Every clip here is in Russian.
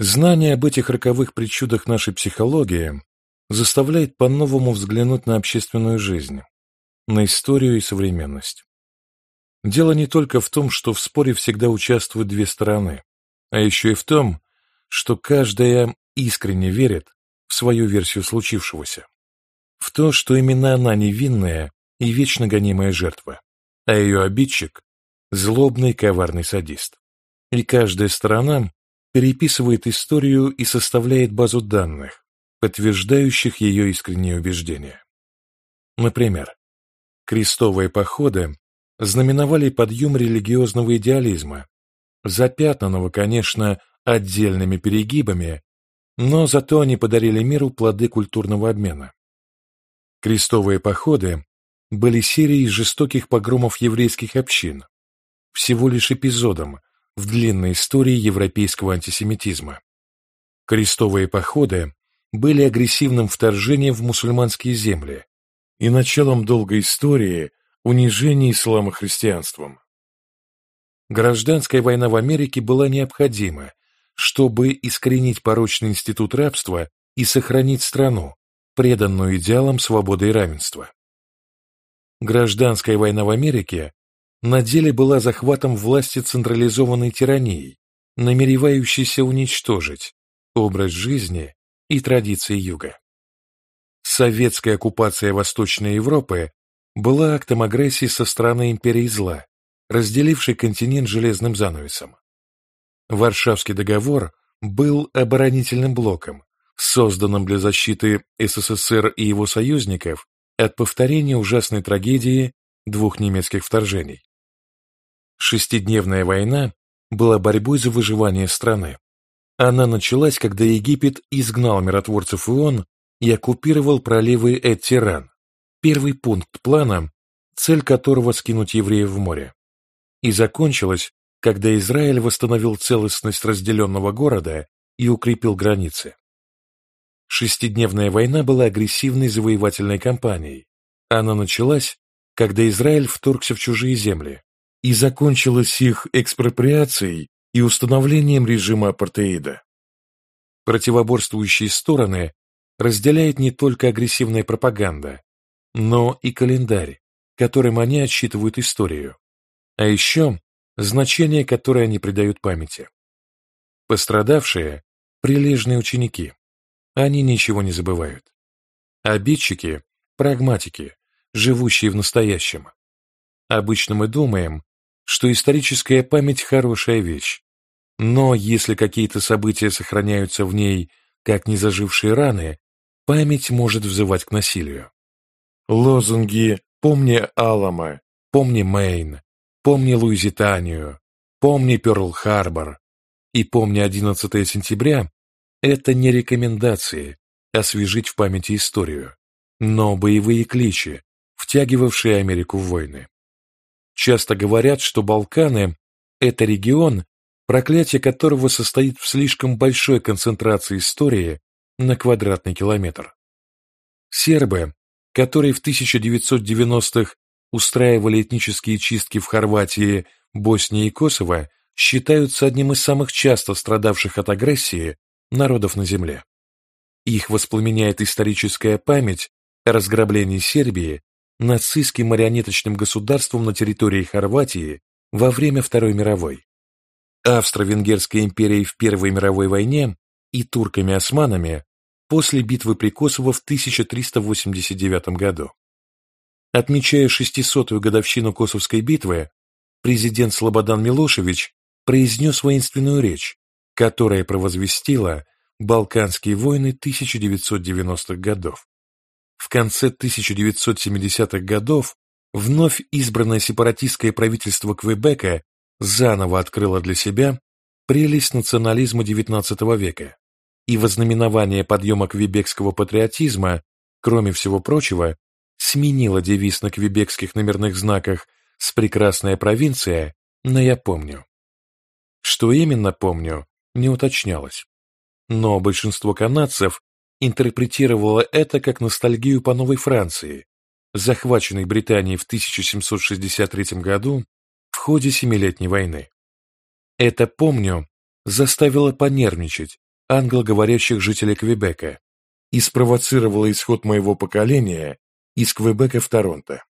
Знание об этих роковых причудах нашей психологии заставляет по-новому взглянуть на общественную жизнь, на историю и современность. Дело не только в том, что в споре всегда участвуют две стороны, а еще и в том, что каждая искренне верит в свою версию случившегося, в то, что именно она невинная и вечно гонимая жертва, а ее обидчик – злобный коварный садист. И каждая сторона переписывает историю и составляет базу данных, подтверждающих ее искренние убеждения. Например, крестовые походы знаменовали подъем религиозного идеализма, запятнанного, конечно, отдельными перегибами, но зато они подарили миру плоды культурного обмена. Крестовые походы были серией жестоких погромов еврейских общин, всего лишь эпизодом в длинной истории европейского антисемитизма. Крестовые походы были агрессивным вторжением в мусульманские земли и началом долгой истории унижения ислама христианством. Гражданская война в Америке была необходима, чтобы искоренить порочный институт рабства и сохранить страну, преданную идеалам свободы и равенства. Гражданская война в Америке на деле была захватом власти централизованной тиранией, намеревающейся уничтожить образ жизни и традиции Юга. Советская оккупация Восточной Европы была актом агрессии со стороны империи зла, разделившей континент железным занавесом. Варшавский договор был оборонительным блоком, созданным для защиты СССР и его союзников от повторения ужасной трагедии двух немецких вторжений. Шестидневная война была борьбой за выживание страны. Она началась, когда Египет изгнал миротворцев ИОН и оккупировал проливы Эд-Тиран, первый пункт плана, цель которого скинуть евреев в море. И закончилась, когда Израиль восстановил целостность разделенного города и укрепил границы. Шестидневная война была агрессивной завоевательной кампанией. Она началась, когда Израиль вторгся в чужие земли, и закончилась их экспроприацией и установлением режима апартеида. Противоборствующие стороны разделяют не только агрессивная пропаганда, но и календарь, которым они отсчитывают историю, а еще значение, которое они придают памяти. Пострадавшие – прилежные ученики, они ничего не забывают. Обидчики – прагматики, живущие в настоящем. Обычно мы думаем, что историческая память – хорошая вещь. Но если какие-то события сохраняются в ней, как незажившие раны, память может взывать к насилию. Лозунги «Помни Алама», «Помни Мэйн», «Помни Луизитанию», «Помни Пёрл-Харбор» и «Помни 11 сентября» — это не рекомендации освежить в памяти историю, но боевые кличи, втягивавшие Америку в войны. Часто говорят, что Балканы – это регион, проклятие которого состоит в слишком большой концентрации истории на квадратный километр. Сербы, которые в 1990-х устраивали этнические чистки в Хорватии, Боснии и Косово, считаются одним из самых часто страдавших от агрессии народов на Земле. Их воспламеняет историческая память о разграблении Сербии нацистским марионеточным государством на территории Хорватии во время Второй мировой, Австро-Венгерской империей в Первой мировой войне и турками-османами после битвы при Косово в 1389 году. Отмечая 600-ю годовщину Косовской битвы, президент Слободан Милошевич произнес воинственную речь, которая провозвестила Балканские войны 1990-х годов. В конце 1970-х годов вновь избранное сепаратистское правительство Квебека заново открыло для себя прелесть национализма XIX века и вознаменование подъема квебекского патриотизма, кроме всего прочего, сменило девиз на квебекских номерных знаках с «Прекрасная провинция» на «Я помню». Что именно помню, не уточнялось. Но большинство канадцев интерпретировала это как ностальгию по Новой Франции, захваченной Британией в 1763 году в ходе Семилетней войны. Это, помню, заставило понервничать англоговорящих жителей Квебека и спровоцировала исход моего поколения из Квебека в Торонто.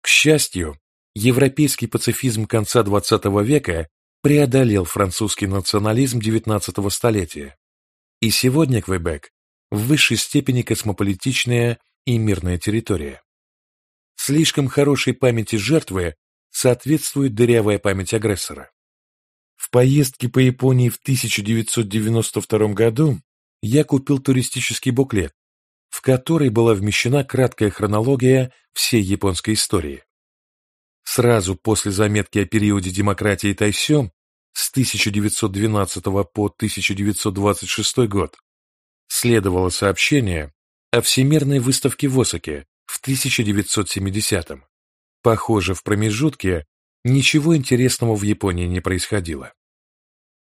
К счастью, европейский пацифизм конца XX века преодолел французский национализм XIX столетия, и сегодня Квебек в высшей степени космополитичная и мирная территория. Слишком хорошей памяти жертвы соответствует дырявая память агрессора. В поездке по Японии в 1992 году я купил туристический буклет, в который была вмещена краткая хронология всей японской истории. Сразу после заметки о периоде демократии Тайсё с 1912 по 1926 год следовало сообщение о Всемирной выставке в Осаке в 1970-м. Похоже, в промежутке ничего интересного в Японии не происходило.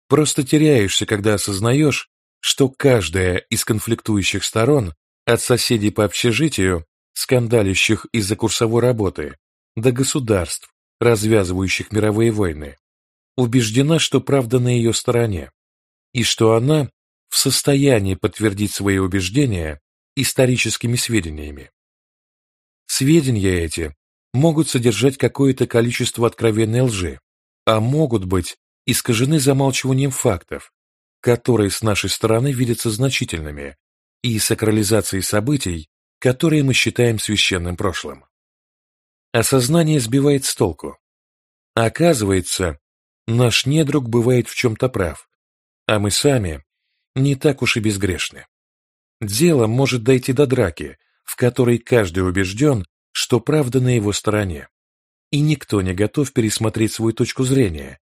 Просто теряешься, когда осознаешь, что каждая из конфликтующих сторон, от соседей по общежитию, скандалящих из-за курсовой работы, до государств, развязывающих мировые войны, убеждена, что правда на ее стороне, и что она в состоянии подтвердить свои убеждения историческими сведениями. Сведения эти могут содержать какое-то количество откровенной лжи, а могут быть искажены замалчиванием фактов, которые с нашей стороны видятся значительными, и сакрализацией событий, которые мы считаем священным прошлым. Осознание сбивает с толку. Оказывается, наш недруг бывает в чем-то прав, а мы сами не так уж и безгрешны. Дело может дойти до драки, в которой каждый убежден, что правда на его стороне, и никто не готов пересмотреть свою точку зрения,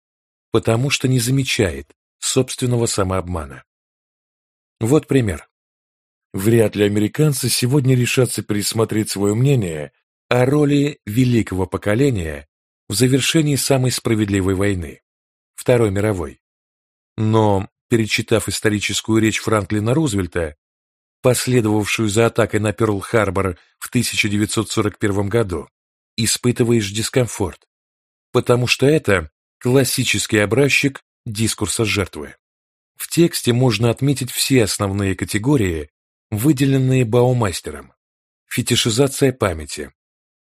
потому что не замечает собственного самообмана. Вот пример. Вряд ли американцы сегодня решатся пересмотреть свое мнение о роли великого поколения в завершении самой справедливой войны, Второй мировой. Но, перечитав историческую речь Франклина Рузвельта, последовавшую за атакой на Пёрл-Харбор в 1941 году, испытываешь дискомфорт, потому что это классический образчик дискурса жертвы. В тексте можно отметить все основные категории, выделенные Баумастером. Фетишизация памяти,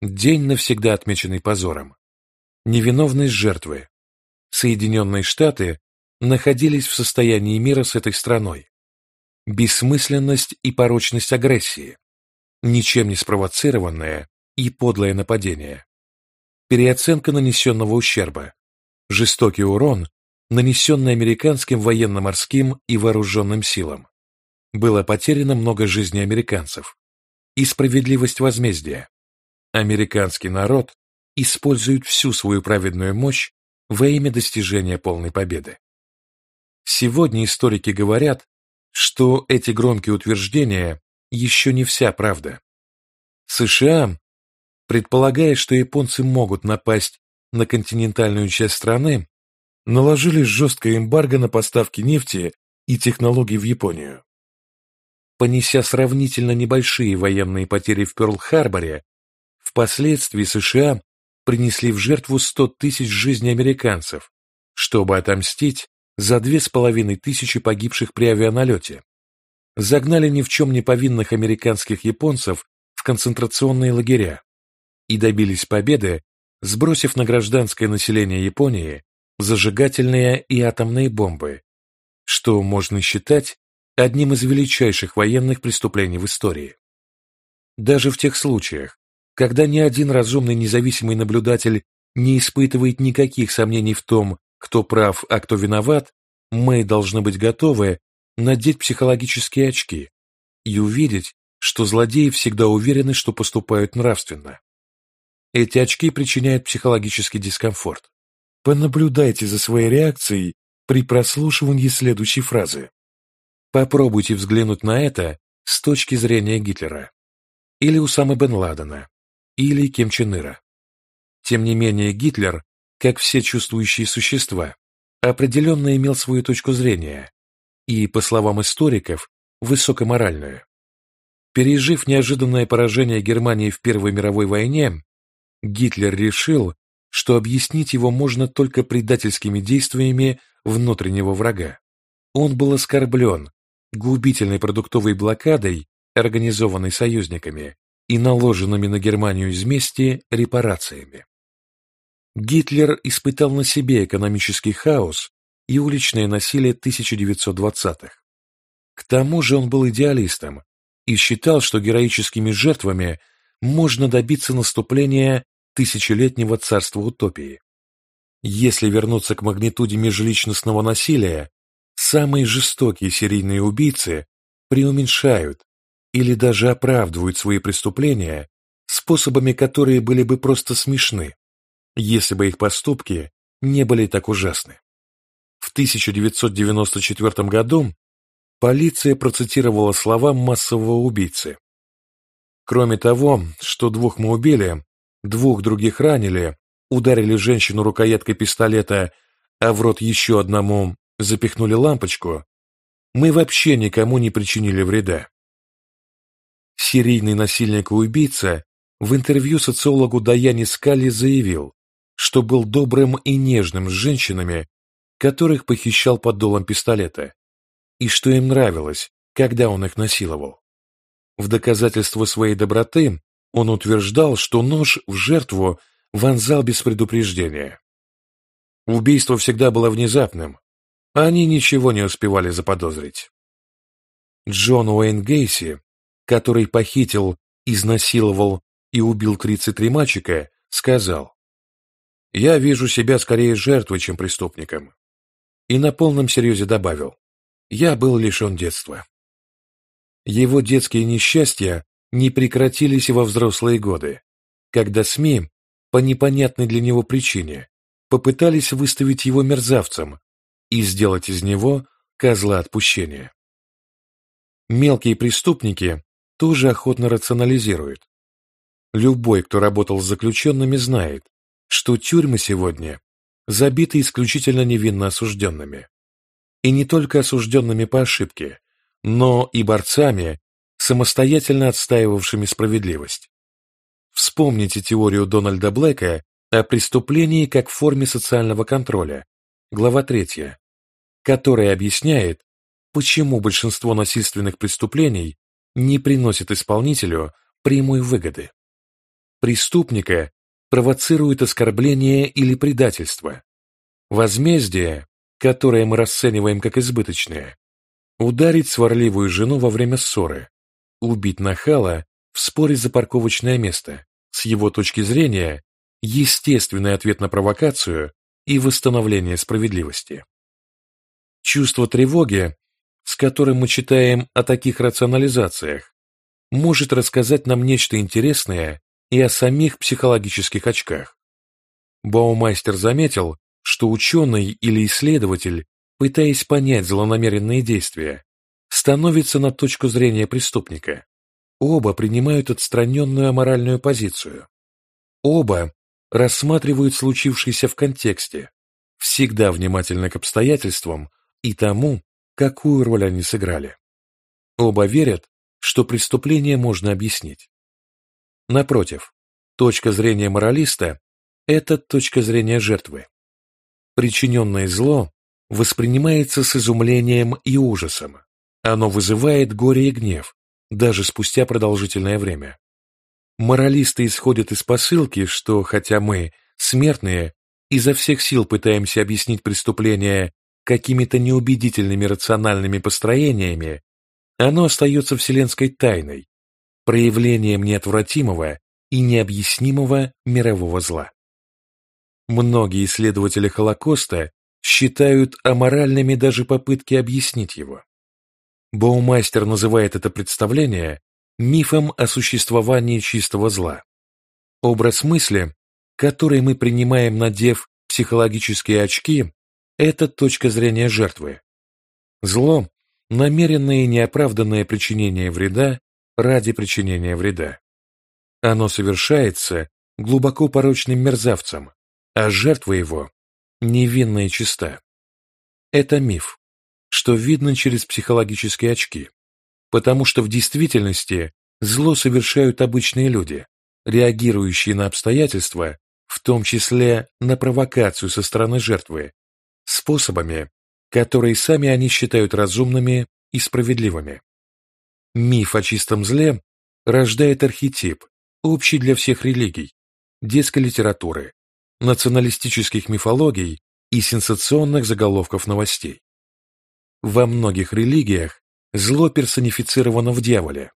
день навсегда отмеченный позором, невиновность жертвы. Соединенные Штаты находились в состоянии мира с этой страной, бессмысленность и порочность агрессии, ничем не спровоцированное и подлое нападение, переоценка нанесенного ущерба, жестокий урон, нанесенный американским военно-морским и вооруженным силам. Было потеряно много жизней американцев. И справедливость возмездия. Американский народ использует всю свою праведную мощь во имя достижения полной победы. Сегодня историки говорят, что эти громкие утверждения еще не вся правда. США, предполагая, что японцы могут напасть на континентальную часть страны, наложили жесткое эмбарго на поставки нефти и технологий в Японию. Понеся сравнительно небольшие военные потери в Пёрл-Харборе, впоследствии США принесли в жертву 100 тысяч жизней американцев, чтобы отомстить за две с половиной тысячи погибших при авианалете. Загнали ни в чем не повинных американских японцев в концентрационные лагеря и добились победы, сбросив на гражданское население Японии зажигательные и атомные бомбы, что можно считать одним из величайших военных преступлений в истории. Даже в тех случаях, когда ни один разумный независимый наблюдатель не испытывает никаких сомнений в том, кто прав, а кто виноват, мы должны быть готовы надеть психологические очки и увидеть, что злодеи всегда уверены, что поступают нравственно. Эти очки причиняют психологический дискомфорт. Понаблюдайте за своей реакцией при прослушивании следующей фразы. Попробуйте взглянуть на это с точки зрения Гитлера, или Усамы бен Ладена, или Ким Чен Ира. Тем не менее, Гитлер как все чувствующие существа, определенно имел свою точку зрения и, по словам историков, высокоморальную. Пережив неожиданное поражение Германии в Первой мировой войне, Гитлер решил, что объяснить его можно только предательскими действиями внутреннего врага. Он был оскорблен, губительной продуктовой блокадой, организованной союзниками, и наложенными на Германию из мести репарациями. Гитлер испытал на себе экономический хаос и уличное насилие 1920-х. К тому же он был идеалистом и считал, что героическими жертвами можно добиться наступления тысячелетнего царства утопии. Если вернуться к магнитуде межличностного насилия, самые жестокие серийные убийцы преуменьшают или даже оправдывают свои преступления способами, которые были бы просто смешны, если бы их поступки не были так ужасны. В 1994 году полиция процитировала слова массового убийцы. Кроме того, что двух мы убили, двух других ранили, ударили женщину рукояткой пистолета, а в рот еще одному запихнули лампочку, мы вообще никому не причинили вреда. Серийный насильник и убийца в интервью социологу Даяне Скали заявил, что был добрым и нежным с женщинами, которых похищал под долом пистолета, и что им нравилось, когда он их насиловал. В доказательство своей доброты он утверждал, что нож в жертву вонзал без предупреждения. Убийство всегда было внезапным, а они ничего не успевали заподозрить. Джон Уэйн Гейси, который похитил, изнасиловал и убил 33 мальчика, сказал, «Я вижу себя скорее жертвой, чем преступником». И на полном серьезе добавил, «Я был лишен детства». Его детские несчастья не прекратились во взрослые годы, когда СМИ, по непонятной для него причине, попытались выставить его мерзавцем и сделать из него козла отпущения. Мелкие преступники тоже охотно рационализируют. Любой, кто работал с заключенными, знает, что тюрьмы сегодня забиты исключительно невинно осужденными. И не только осужденными по ошибке, но и борцами, самостоятельно отстаивавшими справедливость. Вспомните теорию Дональда Блэка о преступлении как форме социального контроля, глава 3, которая объясняет, почему большинство насильственных преступлений не приносит исполнителю прямой выгоды. Преступника провоцирует оскорбление или предательство. Возмездие, которое мы расцениваем как избыточное, ударить сварливую жену во время ссоры, убить нахала в споре за парковочное место, с его точки зрения, естественный ответ на провокацию и восстановление справедливости. Чувство тревоги, с которым мы читаем о таких рационализациях, может рассказать нам нечто интересное и о самих психологических очках. Баумайстер заметил, что ученый или исследователь, пытаясь понять злонамеренные действия, становится на точку зрения преступника. Оба принимают отстраненную аморальную позицию. Оба рассматривают случившееся в контексте, всегда внимательны к обстоятельствам и тому, какую роль они сыграли. Оба верят, что преступление можно объяснить. Напротив, точка зрения моралиста – это точка зрения жертвы. Причиненное зло воспринимается с изумлением и ужасом. Оно вызывает горе и гнев, даже спустя продолжительное время. Моралисты исходят из посылки, что хотя мы, смертные, изо всех сил пытаемся объяснить преступление какими-то неубедительными рациональными построениями, оно остается вселенской тайной, проявлением неотвратимого и необъяснимого мирового зла. Многие исследователи Холокоста считают аморальными даже попытки объяснить его. Боумайстер называет это представление мифом о существовании чистого зла. Образ мысли, который мы принимаем, надев психологические очки, это точка зрения жертвы. Зло – намеренное и неоправданное причинение вреда ради причинения вреда. Оно совершается глубоко порочным мерзавцем, а жертва его – невинная и чиста. Это миф, что видно через психологические очки, потому что в действительности зло совершают обычные люди, реагирующие на обстоятельства, в том числе на провокацию со стороны жертвы, способами, которые сами они считают разумными и справедливыми. Миф о чистом зле рождает архетип, общий для всех религий, детской литературы, националистических мифологий и сенсационных заголовков новостей. Во многих религиях зло персонифицировано в дьяволе.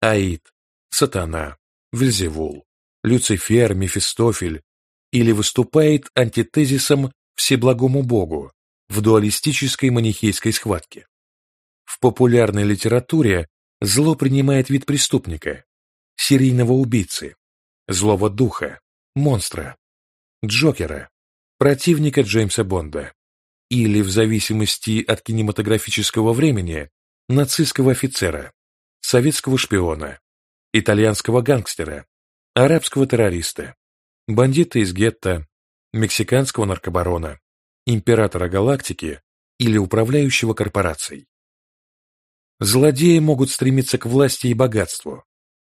Аид, Сатана, Вельзевул, Люцифер, Мефистофель или выступает антитезисом Всеблагому Богу в дуалистической манихейской схватке. В популярной литературе зло принимает вид преступника, серийного убийцы, злого духа, монстра, Джокера, противника Джеймса Бонда, или, в зависимости от кинематографического времени, нацистского офицера, советского шпиона, итальянского гангстера, арабского террориста, бандита из гетто, мексиканского наркобарона, императора галактики или управляющего корпорацией. Злодеи могут стремиться к власти и богатству,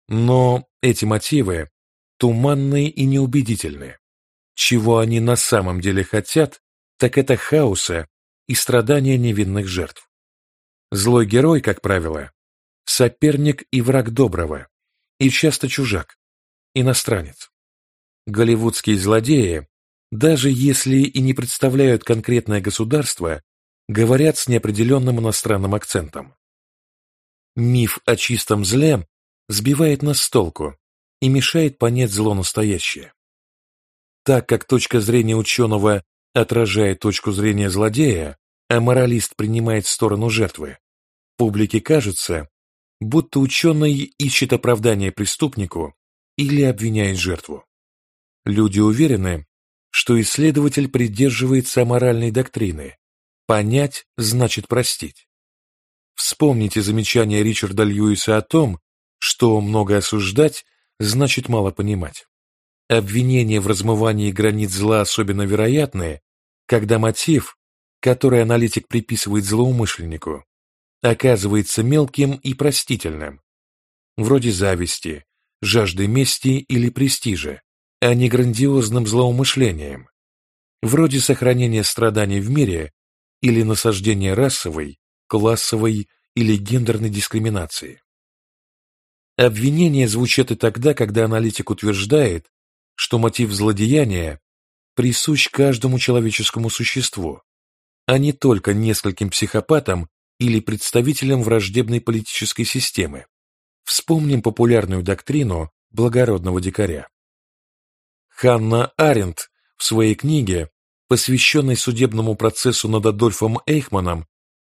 но эти мотивы туманные и неубедительные. Чего они на самом деле хотят, так это хаоса и страдания невинных жертв. Злой герой, как правило, соперник и враг доброго, и часто чужак, иностранец. Голливудские злодеи, даже если и не представляют конкретное государство, говорят с неопределенным иностранным акцентом. Миф о чистом зле сбивает нас с толку и мешает понять зло настоящее. Так как точка зрения ученого отражает точку зрения злодея, а моралист принимает сторону жертвы, публике кажется, будто ученый ищет оправдание преступнику или обвиняет жертву. Люди уверены, что исследователь придерживается моральной доктрины «понять значит простить». Вспомните замечание Ричарда Льюиса о том, что много осуждать значит мало понимать. Обвинения в размывании границ зла особенно вероятны, когда мотив, который аналитик приписывает злоумышленнику, оказывается мелким и простительным, вроде зависти, жажды мести или престижа, а не грандиозным злоумышлением, вроде сохранения страданий в мире или насаждения расовой, классовой или гендерной дискриминации. Обвинения звучат и тогда, когда аналитик утверждает, что мотив злодеяния присущ каждому человеческому существу, а не только нескольким психопатам или представителям враждебной политической системы. Вспомним популярную доктрину благородного дикаря. Ханна Аренд в своей книге, посвященной судебному процессу над Адольфом Эйхманом,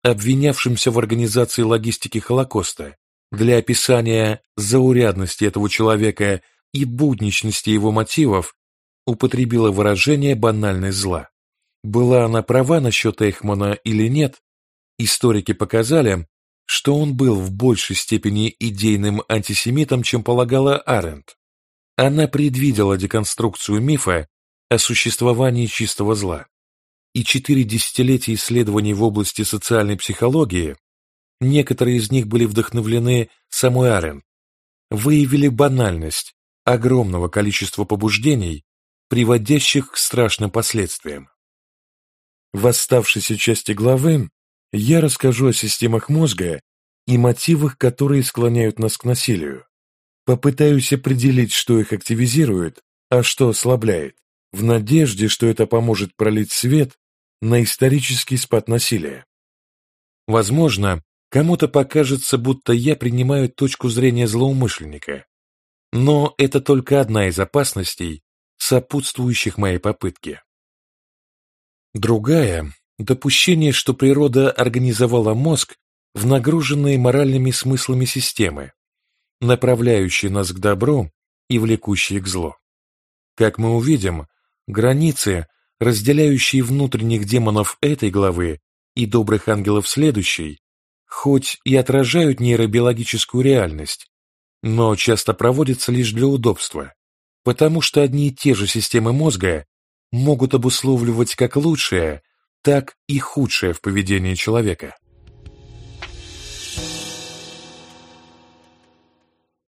обвинявшимся в организации логистики Холокоста, для описания заурядности этого человека и будничности его мотивов употребила выражение «банальность зла». Была она права насчет Эйхмана или нет, историки показали, что он был в большей степени идейным антисемитом, чем полагала Аренд. Она предвидела деконструкцию мифа о существовании чистого зла. И четыре десятилетия исследований в области социальной психологии, некоторые из них были вдохновлены самой Аренд, выявили банальность огромного количества побуждений, приводящих к страшным последствиям. В оставшейся части главы я расскажу о системах мозга и мотивах, которые склоняют нас к насилию. Попытаюсь определить, что их активизирует, а что ослабляет, в надежде, что это поможет пролить свет на исторический спад насилия. Возможно, кому-то покажется, будто я принимаю точку зрения злоумышленника, но это только одна из опасностей, сопутствующих моей попытке. Другая – допущение, что природа организовала мозг в нагруженные моральными смыслами системы, направляющие нас к добру и влекущие к злу. Как мы увидим, границы, разделяющие внутренних демонов этой главы и добрых ангелов следующей, хоть и отражают нейробиологическую реальность, но часто проводится лишь для удобства, потому что одни и те же системы мозга могут обусловливать как лучшее, так и худшее в поведении человека.